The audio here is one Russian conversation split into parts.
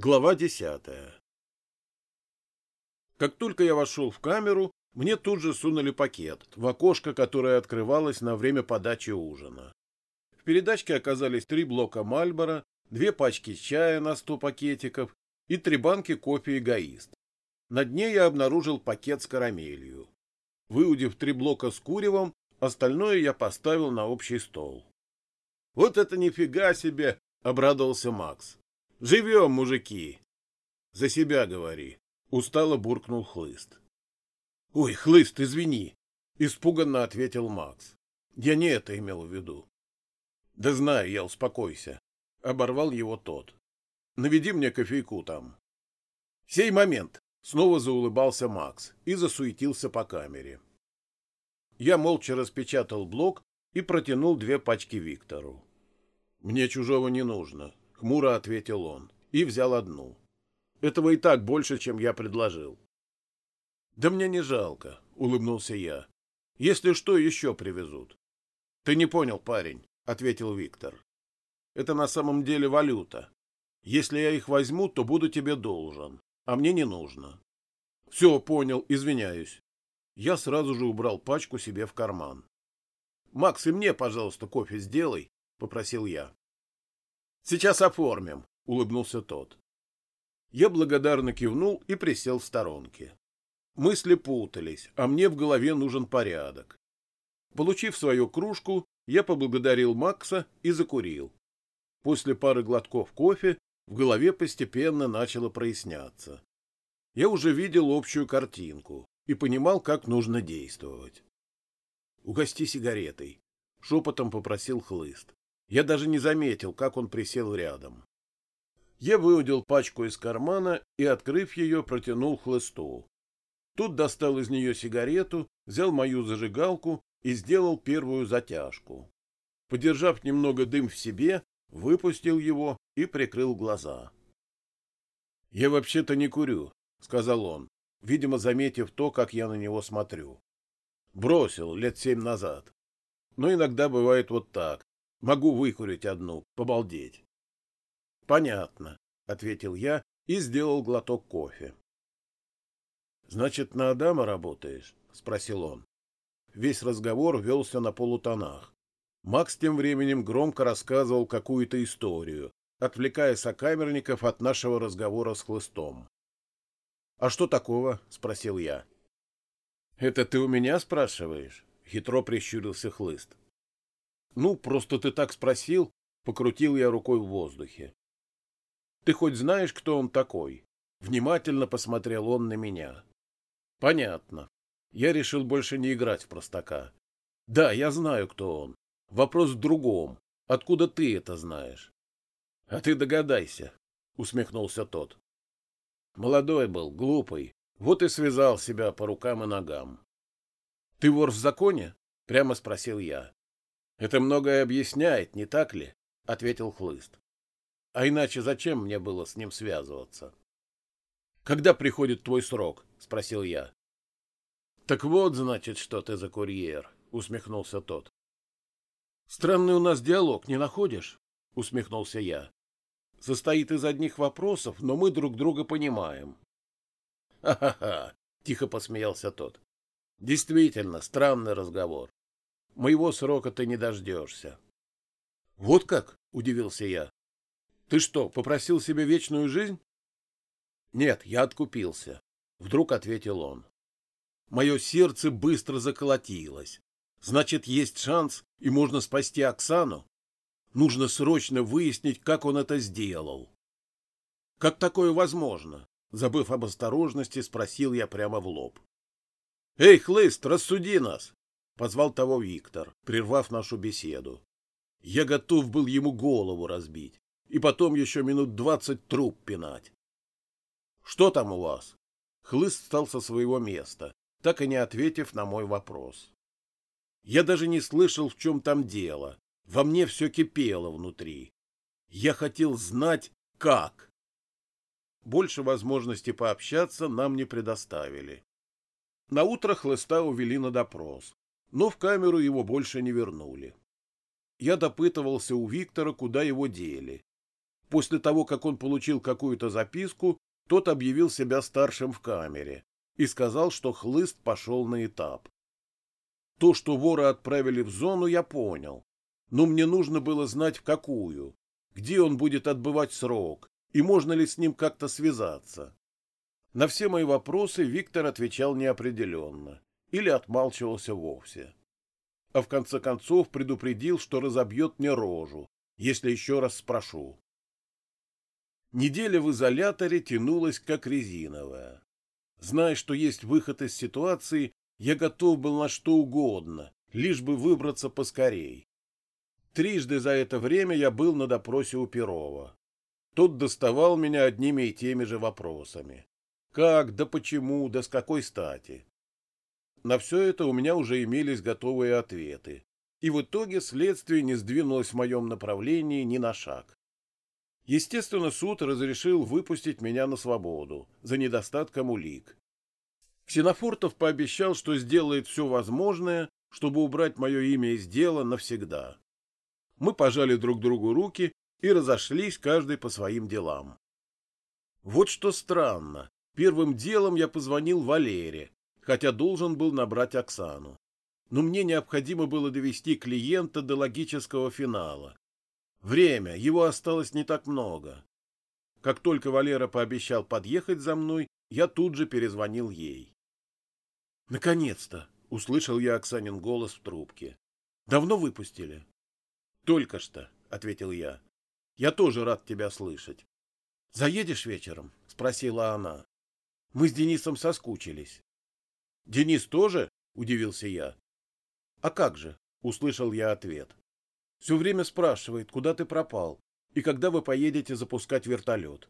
Глава десятая Как только я вошел в камеру, мне тут же сунули пакет в окошко, которое открывалось на время подачи ужина. В передачке оказались три блока Мальбора, две пачки чая на сто пакетиков и три банки кофе «Эгоист». На дне я обнаружил пакет с карамелью. Выудив три блока с куревом, остальное я поставил на общий стол. — Вот это нифига себе! — обрадовался Макс. Живем, мужики. За себя говори. Устало буркнул Хлыст. Ой, Хлыст, извини. Испуганно ответил Макс. Я не это имел в виду. Да знаю я, успокойся. Оборвал его тот. Наведи мне кофейку там. Сей момент. Снова заулыбался Макс и засуетился по камере. Я молча распечатал блок и протянул две пачки Виктору. Мне чужого не нужно, — хмуро ответил он и взял одну. Этого и так больше, чем я предложил. — Да мне не жалко, — улыбнулся я. — Если что, еще привезут. — Ты не понял, парень, — ответил Виктор. — Это на самом деле валюта. Если я их возьму, то буду тебе должен, а мне не нужно. — Все, понял, извиняюсь. Я сразу же убрал пачку себе в карман. — Макс, и мне, пожалуйста, кофе сделай, — попросил я. Сейчас оформим, улыбнулся тот. Я благодарно кивнул и присел в сторонке. Мысли путались, а мне в голове нужен порядок. Получив свою кружку, я поблагодарил Макса и закурил. После пары глотков кофе в голове постепенно начало проясняться. Я уже видел общую картинку и понимал, как нужно действовать. «Угости сигаретой», — шепотом попросил Хлыст. Я даже не заметил, как он присел рядом. Я выудил пачку из кармана и, открыв ее, протянул хлысту. Тут достал из нее сигарету, взял мою зажигалку и сделал первую затяжку. Подержав немного дым в себе, выпустил его и прикрыл глаза. — Я вообще-то не курю, — сказал он, видимо, заметив то, как я на него смотрю. Бросил лет семь назад. Но иногда бывает вот так. Могу выкурить одну, побалдеть. — Понятно, — ответил я и сделал глоток кофе. — Значит, на Адама работаешь? — спросил он. Весь разговор велся на полутонах. Макс тем временем громко рассказывал какую-то историю, отвлекая сокамерников от нашего разговора с хлыстом. — А что такого? — спросил я. — Это ты у меня спрашиваешь? — хитро прищурился хлыст. Ну, просто ты так спросил, покрутил я рукой в воздухе. Ты хоть знаешь, кто он такой? Внимательно посмотрел он на меня. Понятно. Я решил больше не играть в простака. Да, я знаю, кто он. Вопрос в другом. Откуда ты это знаешь? А ты догадайся, усмехнулся тот. Молодой был, глупый, вот и связал себя по рукам и ногам. Ты вор в законе? Прямо спросил я. Это многое объясняет, не так ли? ответил Хлыст. А иначе зачем мне было с ним связываться? Когда приходит твой срок? спросил я. Так вот, значит, что ты за курьер, усмехнулся тот. Странный у нас диалог, не находишь? усмехнулся я. Состоит из одних вопросов, но мы друг друга понимаем. Ха-ха-ха, тихо посмеялся тот. Действительно, странный разговор. Моего срока ты не дождешься. — Вот как? — удивился я. — Ты что, попросил себе вечную жизнь? — Нет, я откупился, — вдруг ответил он. Мое сердце быстро заколотилось. Значит, есть шанс, и можно спасти Оксану? Нужно срочно выяснить, как он это сделал. — Как такое возможно? — забыв об осторожности, спросил я прямо в лоб. — Эй, Хлыст, рассуди нас! Позвал того Виктор, прервав нашу беседу. Я готов был ему голову разбить и потом еще минут двадцать труп пинать. — Что там у вас? Хлыст встал со своего места, так и не ответив на мой вопрос. Я даже не слышал, в чем там дело. Во мне все кипело внутри. Я хотел знать, как. Больше возможности пообщаться нам не предоставили. На утро хлыста увели на допрос но в камеру его больше не вернули. Я допытывался у Виктора, куда его дели. После того, как он получил какую-то записку, тот объявил себя старшим в камере и сказал, что хлыст пошел на этап. То, что вора отправили в зону, я понял. Но мне нужно было знать, в какую, где он будет отбывать срок и можно ли с ним как-то связаться. На все мои вопросы Виктор отвечал неопределенно или отмалчивался вовсе. А в конце концов предупредил, что разобьет мне рожу, если еще раз спрошу. Неделя в изоляторе тянулась как резиновая. Зная, что есть выход из ситуации, я готов был на что угодно, лишь бы выбраться поскорей. Трижды за это время я был на допросе у Перова. Тот доставал меня одними и теми же вопросами. Как, да почему, да с какой стати? На все это у меня уже имелись готовые ответы, и в итоге следствие не сдвинулось в моем направлении ни на шаг. Естественно, суд разрешил выпустить меня на свободу за недостатком улик. Ксенофортов пообещал, что сделает все возможное, чтобы убрать мое имя из дела навсегда. Мы пожали друг другу руки и разошлись каждый по своим делам. Вот что странно. Первым делом я позвонил Валере, хотя должен был набрать Оксану. Но мне необходимо было довести клиента до логического финала. Время, его осталось не так много. Как только Валера пообещал подъехать за мной, я тут же перезвонил ей. «Наконец-то!» — услышал я Оксанин голос в трубке. «Давно выпустили?» «Только что», — ответил я. «Я тоже рад тебя слышать». «Заедешь вечером?» — спросила она. «Мы с Денисом соскучились». «Денис тоже?» — удивился я. «А как же?» — услышал я ответ. Все время спрашивает, куда ты пропал и когда вы поедете запускать вертолет.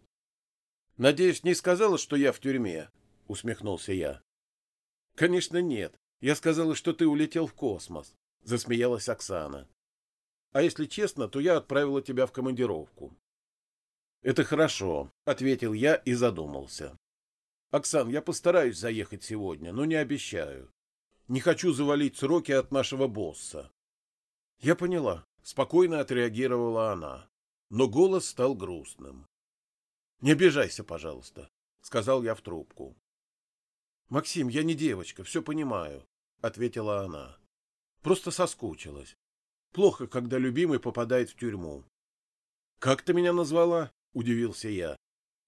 Надеюсь, не сказала, что я в тюрьме? Усмехнулся я. Конечно, нет. Я сказала, что ты улетел в космос. Засмеялась Оксана. А если честно, то я отправила тебя в командировку. Это хорошо, ответил я и задумался. Оксан, я постараюсь заехать сегодня, но не обещаю. Не хочу завалить сроки от нашего босса. Я поняла, Спокойно отреагировала она, но голос стал грустным. — Не обижайся, пожалуйста, — сказал я в трубку. — Максим, я не девочка, все понимаю, — ответила она. — Просто соскучилась. Плохо, когда любимый попадает в тюрьму. — Как ты меня назвала? — удивился я.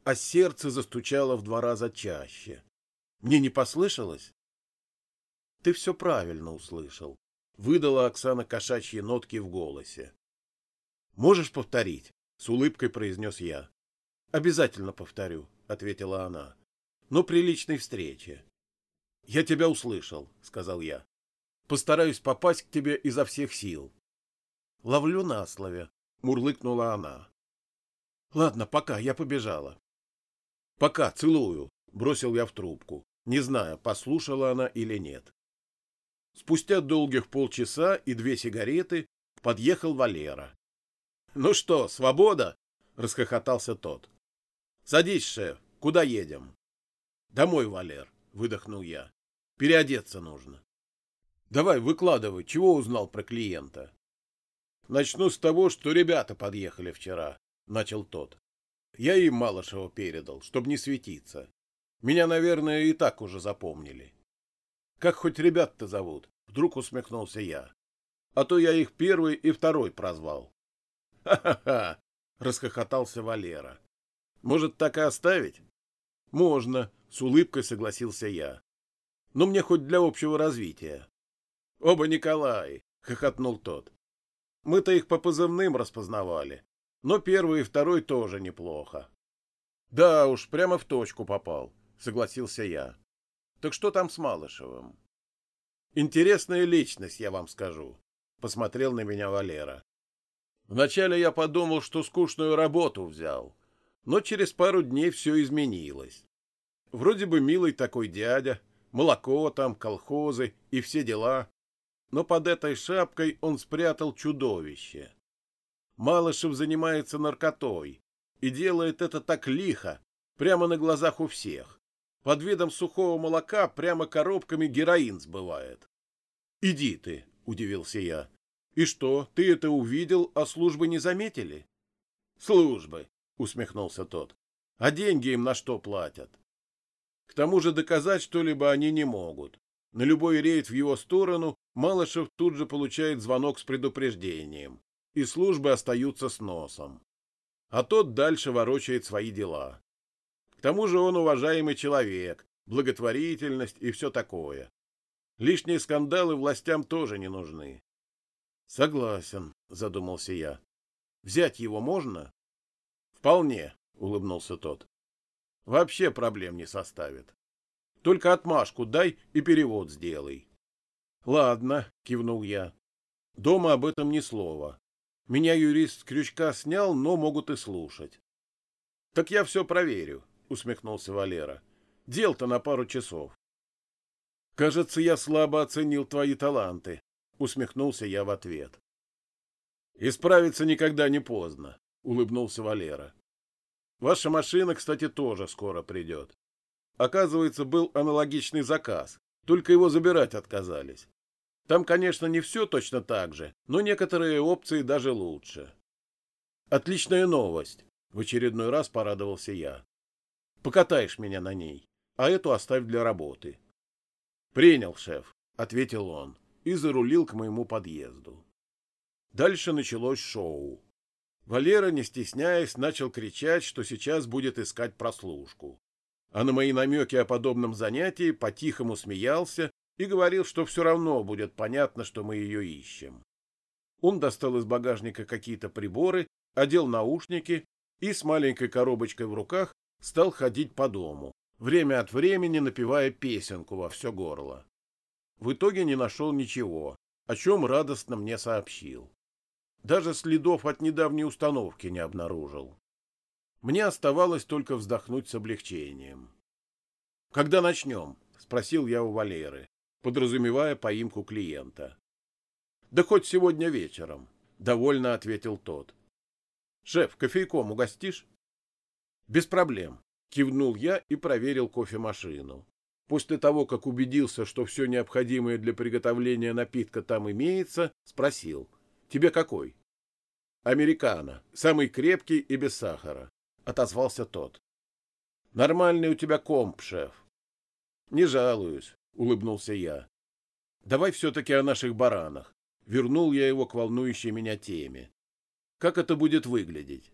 А сердце застучало в два раза чаще. Мне не послышалось? — Ты все правильно услышал, выдала Оксана кошачьи нотки в голосе. «Можешь повторить?» — с улыбкой произнес я. «Обязательно повторю», — ответила она. «Но при личной встрече». «Я тебя услышал», — сказал я. «Постараюсь попасть к тебе изо всех сил». «Ловлю на слове», — мурлыкнула она. «Ладно, пока, я побежала». «Пока, целую», — бросил я в трубку, не зная, послушала она или нет. Спустя долгих полчаса и две сигареты подъехал Валера. — Ну что, свобода? — расхохотался тот. — Садись, шеф, куда едем? — Домой, Валер, — выдохнул я. — Переодеться нужно. — Давай, выкладывай, чего узнал про клиента? — Начну с того, что ребята подъехали вчера, — начал тот. Я им Малышева передал, чтобы не светиться. Меня, наверное, и так уже запомнили. Как хоть ребят-то зовут? Вдруг усмехнулся я. А то я их первый и второй прозвал. Ха-ха-ха! Расхохотался Валера. Может, так и оставить? Можно, с улыбкой согласился я. Но мне хоть для общего развития. Оба Николай, хохотнул тот. Мы-то их по позывным распознавали. Но первый и второй тоже неплохо. Да уж, прямо в точку попал, согласился я. Так что там с Малышевым? Интересная личность, я вам скажу, посмотрел на меня Валера. Вначале я подумал, что скучную работу взял, но через пару дней все изменилось. Вроде бы милый такой дядя, молоко там, колхозы и все дела, но под этой шапкой он спрятал чудовище. Малышев занимается наркотой и делает это так лихо, прямо на глазах у всех. Под видом сухого молока прямо коробками героин сбывает. — Иди ты, — удивился я. — И что, ты это увидел, а службы не заметили? — Службы, усмехнулся тот. А деньги им на что платят? К тому же доказать что-либо они не могут. На любой рейд в его сторону Малышев тут же получает звонок с предупреждением, и службы остаются с носом. А тот дальше ворочает свои дела. К тому же он уважаемый человек, благотворительность и все такое. Лишние скандалы властям тоже не нужны. — Согласен, — задумался я. — Взять его можно? — Вполне, — улыбнулся тот. — Вообще проблем не составит. Только отмашку дай и перевод сделай. — Ладно, — кивнул я. — Дома об этом ни слова. Меня юрист крючка снял, но могут и слушать. — Так я все проверю, — усмехнулся Валера. — Дел-то на пару часов. Кажется, я слабо оценил твои таланты, усмехнулся я в ответ. Исправиться никогда не поздно, улыбнулся Валера. Ваша машина, кстати, тоже скоро придет. Оказывается, был аналогичный заказ, только его забирать отказались. Там, конечно, не все точно так же, но некоторые опции даже лучше. Отличная новость, в очередной раз порадовался я. Покатаешь меня на ней, а эту оставь для работы. «Принял, шеф», — ответил он и зарулил к моему подъезду. Дальше началось шоу. Валера, не стесняясь, начал кричать, что сейчас будет искать прослушку. А на мои намеки о подобном занятии по-тихому смеялся и говорил, что все равно будет понятно, что мы ее ищем. Он достал из багажника какие-то приборы, одел наушники и с маленькой коробочкой в руках стал ходить по дому, время от времени напевая песенку во все горло. В итоге не нашел ничего, о чем радостно мне сообщил. Даже следов от недавней установки не обнаружил. Мне оставалось только вздохнуть с облегчением. «Когда начнем?» — спросил я у Валеры, подразумевая поимку клиента. «Да хоть сегодня вечером», — довольно ответил тот. «Шеф, кофейком угостишь?» «Без проблем. Кивнул я и проверил кофемашину. После того, как убедился, что все необходимое для приготовления напитка там имеется, спросил. «Тебе какой?» «Американо. Самый крепкий и без сахара», — отозвался тот. «Нормальный у тебя комп, шеф». «Не жалуюсь», — улыбнулся я. «Давай все-таки о наших баранах». Вернул я его к волнующей меня теме. «Как это будет выглядеть?»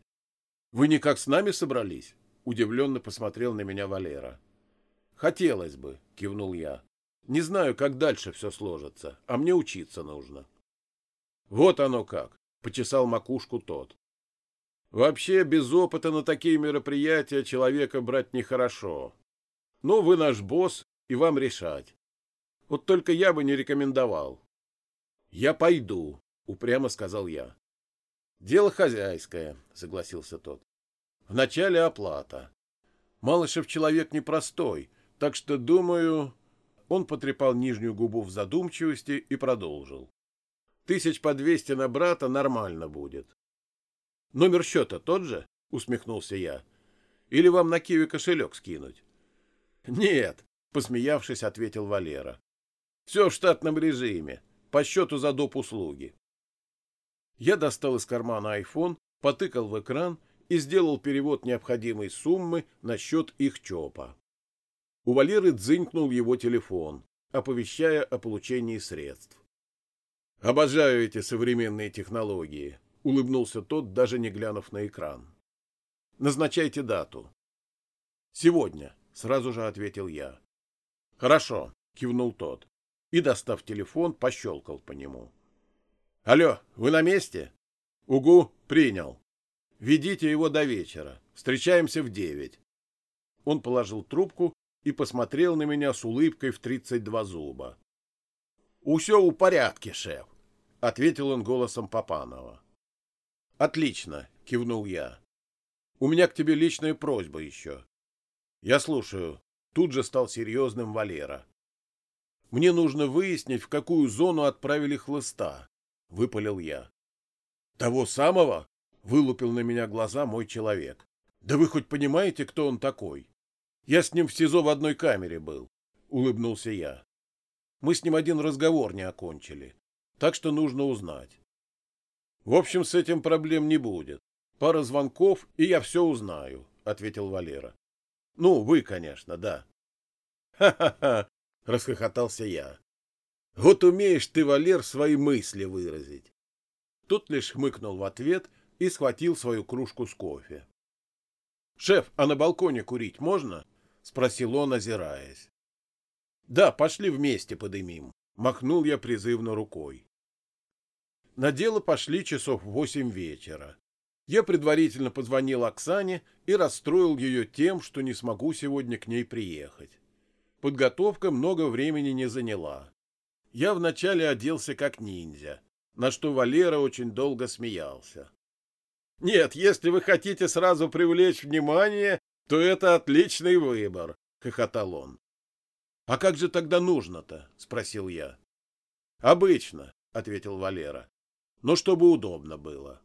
«Вы никак с нами собрались?» Удивленно посмотрел на меня Валера. «Хотелось бы», — кивнул я. «Не знаю, как дальше все сложится, а мне учиться нужно». «Вот оно как», — почесал макушку тот. «Вообще, без опыта на такие мероприятия человека брать нехорошо. Но вы наш босс, и вам решать. Вот только я бы не рекомендовал». «Я пойду», — упрямо сказал я. «Дело хозяйское», — согласился тот. Вначале оплата. Малышев человек непростой, так что, думаю... Он потрепал нижнюю губу в задумчивости и продолжил. Тысяч по двести на брата нормально будет. Номер счета тот же? Усмехнулся я. Или вам на Киви кошелек скинуть? Нет, посмеявшись, ответил Валера. Все в штатном режиме, по счету за доп. услуги. Я достал из кармана айфон, потыкал в экран и сделал перевод необходимой суммы на счет их ЧОПа. У Валеры дзынькнул его телефон, оповещая о получении средств. «Обожаю эти современные технологии», — улыбнулся тот, даже не глянув на экран. «Назначайте дату». «Сегодня», — сразу же ответил я. «Хорошо», — кивнул тот и, достав телефон, пощелкал по нему. «Алло, вы на месте?» «Угу, принял». Ведите его до вечера. Встречаемся в девять. Он положил трубку и посмотрел на меня с улыбкой в тридцать два зуба. — Усё у порядке, шеф, — ответил он голосом Папанова. — Отлично, — кивнул я. — У меня к тебе личная просьба еще. — Я слушаю. Тут же стал серьезным Валера. — Мне нужно выяснить, в какую зону отправили хлыста, — выпалил я. — Того самого? Вылупил на меня глаза мой человек. Да вы хоть понимаете, кто он такой? Я с ним в СИЗО в одной камере был. Улыбнулся я. Мы с ним один разговор не окончили. Так что нужно узнать. В общем, с этим проблем не будет. Пара звонков, и я все узнаю, — ответил Валера. — Ну, вы, конечно, да. Ха — Ха-ха-ха! — расхохотался я. — Вот умеешь ты, Валер, свои мысли выразить. Тут лишь хмыкнул в ответ и схватил свою кружку с кофе. — Шеф, а на балконе курить можно? — спросил он, озираясь. — Да, пошли вместе подымим, — махнул я призывно рукой. На дело пошли часов в восемь вечера. Я предварительно позвонил Оксане и расстроил ее тем, что не смогу сегодня к ней приехать. Подготовка много времени не заняла. Я вначале оделся как ниндзя, на что Валера очень долго смеялся. «Нет, если вы хотите сразу привлечь внимание, то это отличный выбор», — хохотал он. «А как же тогда нужно-то?» — спросил я. «Обычно», — ответил Валера, — «но чтобы удобно было».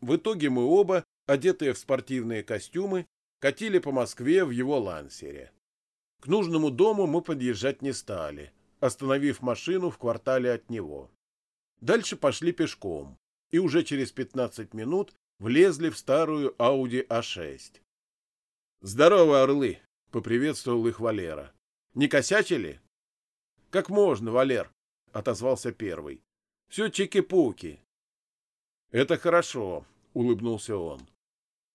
В итоге мы оба, одетые в спортивные костюмы, катили по Москве в его лансере. К нужному дому мы подъезжать не стали, остановив машину в квартале от него. Дальше пошли пешком, и уже через 15 минут влезли в старую Audi A6. «Здорово, орлы!» — поприветствовал их Валера. «Не косячили?» «Как можно, Валер?» — отозвался первый. «Все чики-пуки. «Это хорошо», — улыбнулся он.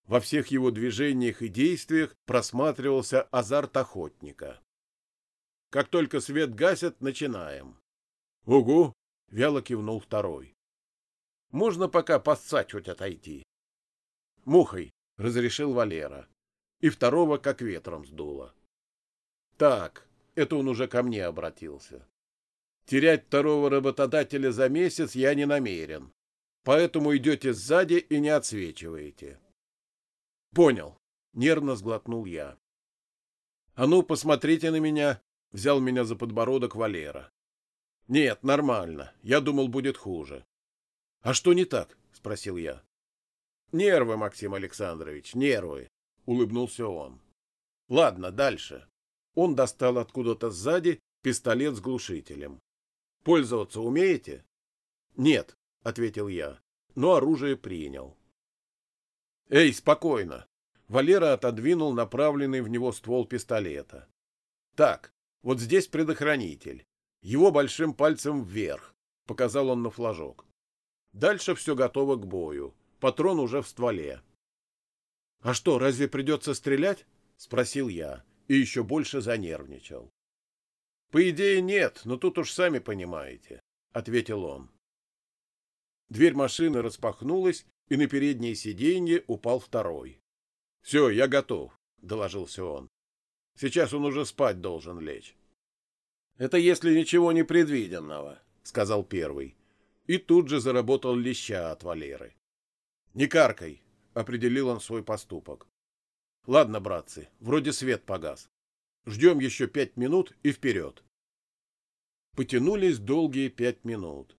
Во всех его движениях и действиях просматривался азарт охотника. «Как только свет гасят, начинаем». «Угу», — вяло кивнул второй. «Можно пока поссать хоть отойти». «Мухой», — разрешил Валера. И второго как ветром сдуло. «Так, это он уже ко мне обратился. Терять второго работодателя за месяц я не намерен поэтому идете сзади и не отсвечиваете. — Понял, — нервно сглотнул я. — А ну, посмотрите на меня, — взял меня за подбородок Валера. — Нет, нормально, я думал, будет хуже. — А что не так? — спросил я. — Нервы, Максим Александрович, нервы, — улыбнулся он. — Ладно, дальше. Он достал откуда-то сзади пистолет с глушителем. — Пользоваться умеете? — Нет, ответил я, но оружие принял. Эй, спокойно. Валера отодвинул направленный в него ствол пистолета. Так, вот здесь предохранитель. Его большим пальцем вверх, показал он на флажок. Дальше все готово к бою. Патрон уже в стволе. А что, разве придется стрелять? спросил я и еще больше занервничал. По идее нет, но тут уж сами понимаете, ответил он. Дверь машины распахнулась, и на переднее сиденье упал второй. — Все, я готов, — доложился он. — Сейчас он уже спать должен лечь. — Это если ничего не предвиденного, — сказал первый. И тут же заработал леща от Валеры. — Не каркай, — определил он свой поступок. — Ладно, братцы, вроде свет погас. Ждем еще пять минут и вперед. Потянулись долгие пять минут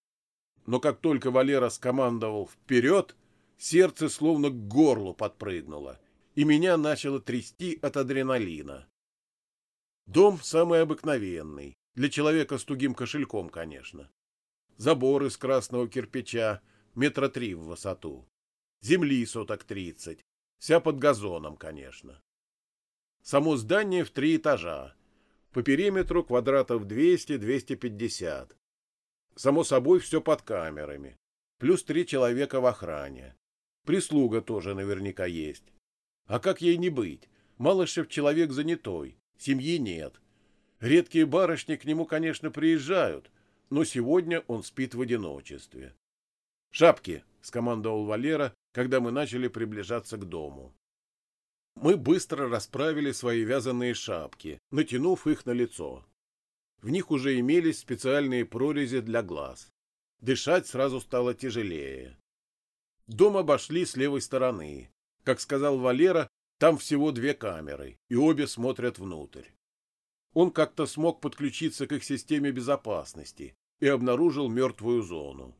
но как только Валера скомандовал «вперед», сердце словно к горлу подпрыгнуло, и меня начало трясти от адреналина. Дом самый обыкновенный, для человека с тугим кошельком, конечно. Забор из красного кирпича, метра три в высоту. Земли соток тридцать, вся под газоном, конечно. Само здание в три этажа. По периметру квадратов 200-250. Само собой, все под камерами. Плюс три человека в охране. Прислуга тоже наверняка есть. А как ей не быть? Малышев человек занятой, семьи нет. Редкие барышни к нему, конечно, приезжают, но сегодня он спит в одиночестве. «Шапки!» — скомандовал Валера, когда мы начали приближаться к дому. Мы быстро расправили свои вязаные шапки, натянув их на лицо. В них уже имелись специальные прорези для глаз. Дышать сразу стало тяжелее. Дом обошли с левой стороны. Как сказал Валера, там всего две камеры, и обе смотрят внутрь. Он как-то смог подключиться к их системе безопасности и обнаружил мертвую зону.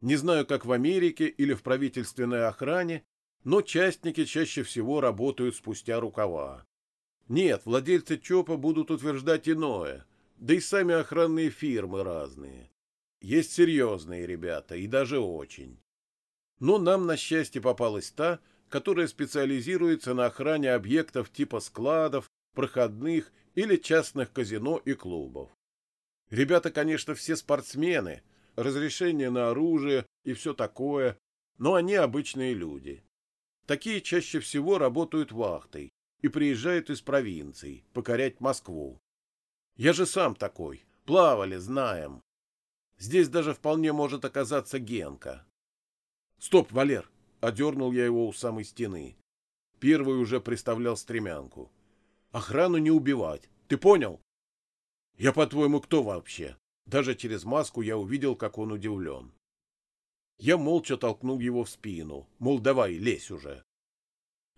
Не знаю, как в Америке или в правительственной охране, но частники чаще всего работают спустя рукава. Нет, владельцы ЧОПа будут утверждать иное, да и сами охранные фирмы разные. Есть серьезные ребята, и даже очень. Но нам, на счастье, попалась та, которая специализируется на охране объектов типа складов, проходных или частных казино и клубов. Ребята, конечно, все спортсмены, разрешение на оружие и все такое, но они обычные люди. Такие чаще всего работают вахтой и приезжают из провинций покорять Москву. Я же сам такой, плавали, знаем. Здесь даже вполне может оказаться Генка. Стоп, Валер, одернул я его у самой стены. Первый уже приставлял стремянку. Охрану не убивать, ты понял? Я, по-твоему, кто вообще? Даже через маску я увидел, как он удивлен. Я молча толкнул его в спину, мол, давай, лезь уже.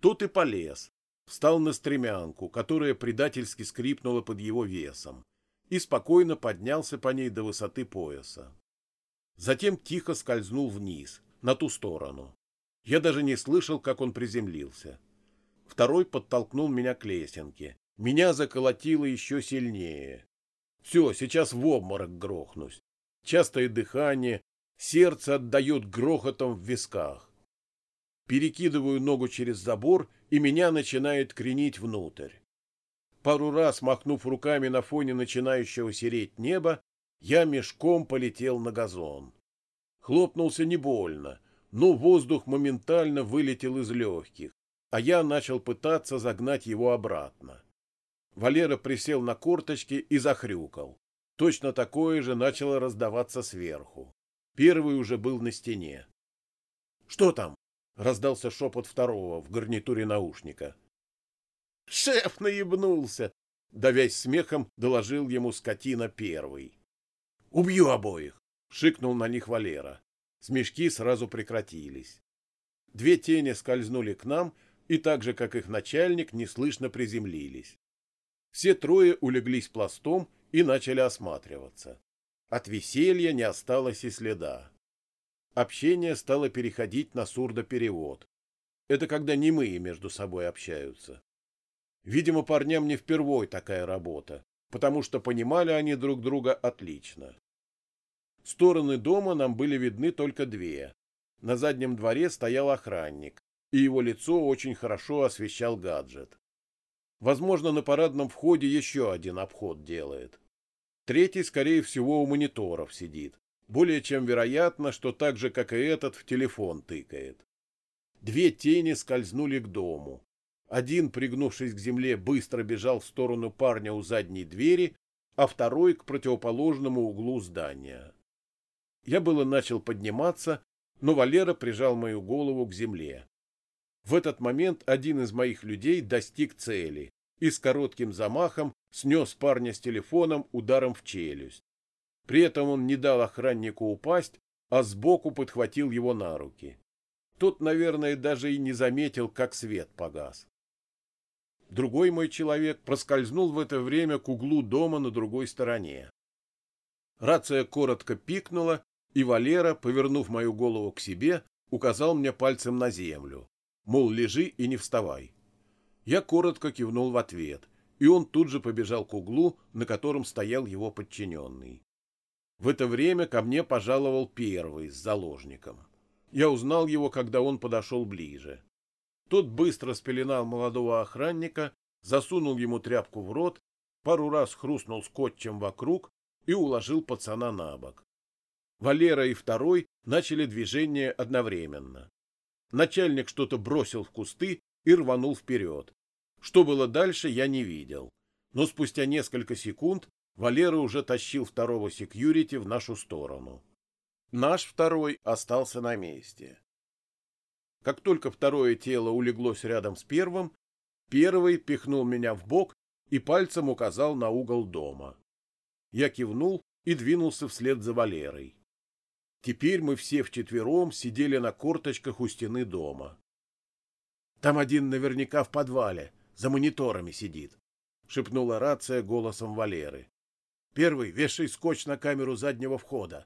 Тут и полез. Встал на стремянку, которая предательски скрипнула под его весом, и спокойно поднялся по ней до высоты пояса. Затем тихо скользнул вниз, на ту сторону. Я даже не слышал, как он приземлился. Второй подтолкнул меня к лесенке. Меня заколотило еще сильнее. Все, сейчас в обморок грохнусь. Частое дыхание, сердце отдает грохотом в висках. Перекидываю ногу через забор, и меня начинает кренить внутрь. Пару раз, махнув руками на фоне начинающего сереть неба, я мешком полетел на газон. Хлопнулся не больно, но воздух моментально вылетел из легких, а я начал пытаться загнать его обратно. Валера присел на корточки и захрюкал. Точно такое же начало раздаваться сверху. Первый уже был на стене. — Что там? — раздался шепот второго в гарнитуре наушника. — Шеф наебнулся! — давясь смехом, доложил ему скотина первый. — Убью обоих! — шикнул на них Валера. Смешки сразу прекратились. Две тени скользнули к нам и так же, как их начальник, неслышно приземлились. Все трое улеглись пластом и начали осматриваться. От веселья не осталось и следа. Общение стало переходить на сурдоперевод. Это когда немые между собой общаются. Видимо, парням не впервой такая работа, потому что понимали они друг друга отлично. Стороны дома нам были видны только две. На заднем дворе стоял охранник, и его лицо очень хорошо освещал гаджет. Возможно, на парадном входе еще один обход делает. Третий, скорее всего, у мониторов сидит. Более чем вероятно, что так же, как и этот, в телефон тыкает. Две тени скользнули к дому. Один, пригнувшись к земле, быстро бежал в сторону парня у задней двери, а второй — к противоположному углу здания. Я было начал подниматься, но Валера прижал мою голову к земле. В этот момент один из моих людей достиг цели и с коротким замахом снес парня с телефоном ударом в челюсть. При этом он не дал охраннику упасть, а сбоку подхватил его на руки. Тот, наверное, даже и не заметил, как свет погас. Другой мой человек проскользнул в это время к углу дома на другой стороне. Рация коротко пикнула, и Валера, повернув мою голову к себе, указал мне пальцем на землю мол, лежи и не вставай. Я коротко кивнул в ответ, и он тут же побежал к углу, на котором стоял его подчиненный. В это время ко мне пожаловал первый с заложником. Я узнал его, когда он подошел ближе. Тот быстро спеленал молодого охранника, засунул ему тряпку в рот, пару раз хрустнул скотчем вокруг и уложил пацана на бок. Валера и второй начали движение одновременно. Начальник что-то бросил в кусты и рванул вперед. Что было дальше, я не видел. Но спустя несколько секунд Валера уже тащил второго секьюрити в нашу сторону. Наш второй остался на месте. Как только второе тело улеглось рядом с первым, первый пихнул меня в бок и пальцем указал на угол дома. Я кивнул и двинулся вслед за Валерой. Теперь мы все вчетвером сидели на корточках у стены дома. Там один наверняка в подвале, за мониторами сидит, — шепнула рация голосом Валеры. Первый — вешай скотч на камеру заднего входа.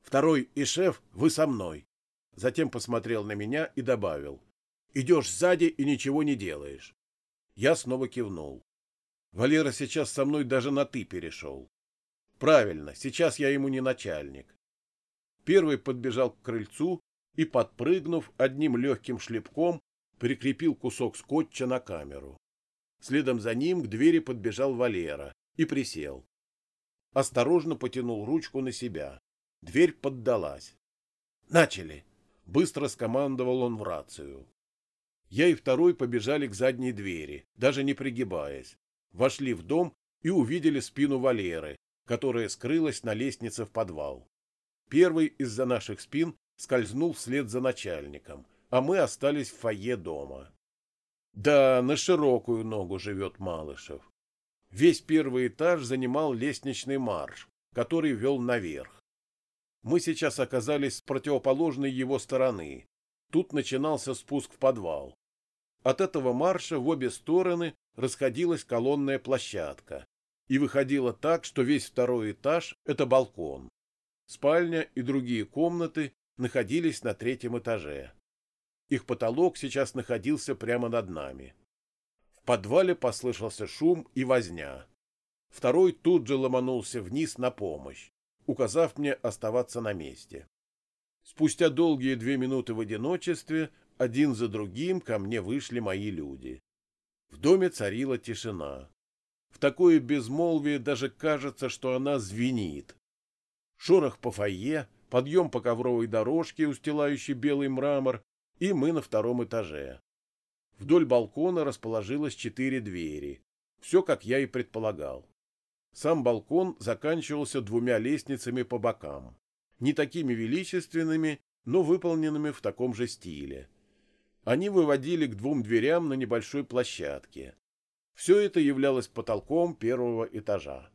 Второй и шеф — вы со мной. Затем посмотрел на меня и добавил. Идешь сзади и ничего не делаешь. Я снова кивнул. Валера сейчас со мной даже на «ты» перешел. Правильно, сейчас я ему не начальник. Первый подбежал к крыльцу и, подпрыгнув одним легким шлепком, прикрепил кусок скотча на камеру. Следом за ним к двери подбежал Валера и присел. Осторожно потянул ручку на себя. Дверь поддалась. «Начали!» — быстро скомандовал он в рацию. Я и второй побежали к задней двери, даже не пригибаясь. Вошли в дом и увидели спину Валеры, которая скрылась на лестнице в подвал. Первый из-за наших спин скользнул вслед за начальником, а мы остались в фойе дома. Да, на широкую ногу живет Малышев. Весь первый этаж занимал лестничный марш, который вел наверх. Мы сейчас оказались с противоположной его стороны. Тут начинался спуск в подвал. От этого марша в обе стороны расходилась колонная площадка и выходило так, что весь второй этаж — это балкон. Спальня и другие комнаты находились на третьем этаже. Их потолок сейчас находился прямо над нами. Подвале послышался шум и возня. Второй тут же ломанулся вниз на помощь, указав мне оставаться на месте. Спустя долгие две минуты в одиночестве один за другим ко мне вышли мои люди. В доме царила тишина. В такое безмолвие даже кажется, что она звенит. Шорох по фойе, подъем по ковровой дорожке, устилающей белый мрамор, и мы на втором этаже. Вдоль балкона расположилось четыре двери. Все, как я и предполагал. Сам балкон заканчивался двумя лестницами по бокам. Не такими величественными, но выполненными в таком же стиле. Они выводили к двум дверям на небольшой площадке. Все это являлось потолком первого этажа.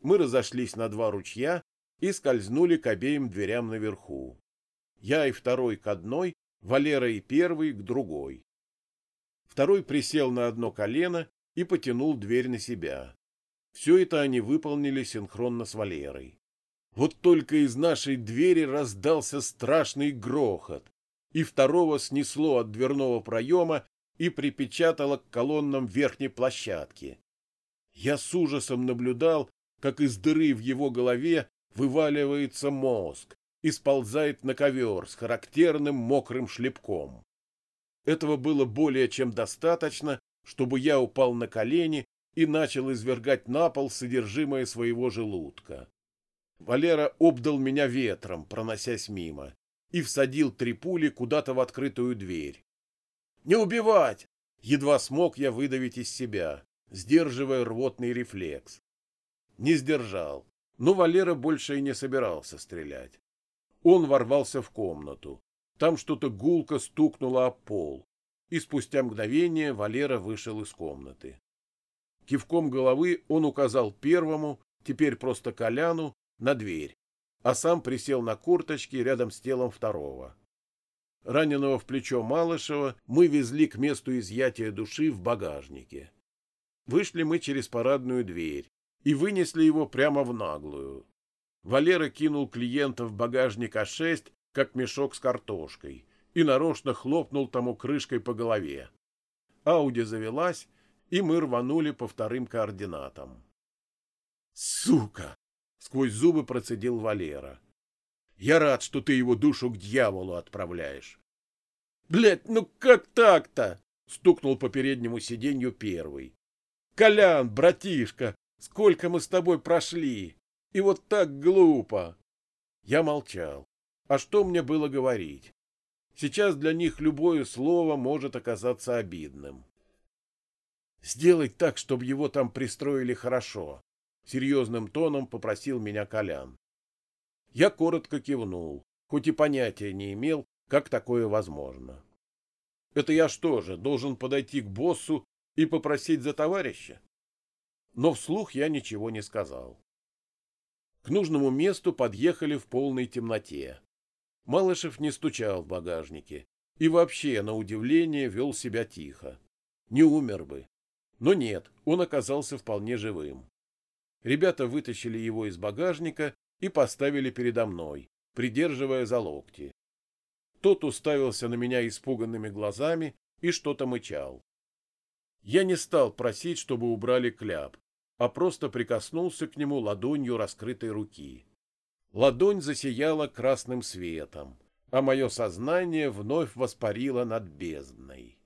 Мы разошлись на два ручья и скользнули к обеим дверям наверху. Я и второй к одной, Валера и первый к другой. Второй присел на одно колено и потянул дверь на себя. Все это они выполнили синхронно с Валерой. Вот только из нашей двери раздался страшный грохот, и второго снесло от дверного проема и припечатало к колоннам верхней площадки. Я с ужасом наблюдал, как из дыры в его голове вываливается мозг и сползает на ковер с характерным мокрым шлепком. Этого было более чем достаточно, чтобы я упал на колени и начал извергать на пол содержимое своего желудка. Валера обдал меня ветром, проносясь мимо, и всадил три пули куда-то в открытую дверь. «Не убивать!» Едва смог я выдавить из себя, сдерживая рвотный рефлекс. Не сдержал, но Валера больше и не собирался стрелять. Он ворвался в комнату. Там что-то гулко стукнуло об пол, и спустя мгновение Валера вышел из комнаты. Кивком головы он указал первому, теперь просто Коляну, на дверь, а сам присел на курточки рядом с телом второго. Раненого в плечо Малышева мы везли к месту изъятия души в багажнике. Вышли мы через парадную дверь и вынесли его прямо в наглую. Валера кинул клиента в багажник А6, как мешок с картошкой, и нарочно хлопнул тому крышкой по голове. Ауди завелась, и мы рванули по вторым координатам. «Сука!» — сквозь зубы процедил Валера. Я рад, что ты его душу к дьяволу отправляешь. Блять, ну как так-то? Стукнул по переднему сиденью первый. Колян, братишка, сколько мы с тобой прошли. И вот так глупо. Я молчал. А что мне было говорить? Сейчас для них любое слово может оказаться обидным. Сделай так, чтобы его там пристроили хорошо. Серьезным тоном попросил меня Колян. Я коротко кивнул, хоть и понятия не имел, как такое возможно. Это я что же, должен подойти к боссу и попросить за товарища? Но вслух я ничего не сказал. К нужному месту подъехали в полной темноте. Малышев не стучал в багажнике и вообще, на удивление, вел себя тихо. Не умер бы. Но нет, он оказался вполне живым. Ребята вытащили его из багажника и поставили передо мной, придерживая за локти. Тот уставился на меня испуганными глазами и что-то мычал. Я не стал просить, чтобы убрали кляп, а просто прикоснулся к нему ладонью раскрытой руки. Ладонь засияла красным светом, а мое сознание вновь воспарило над бездной.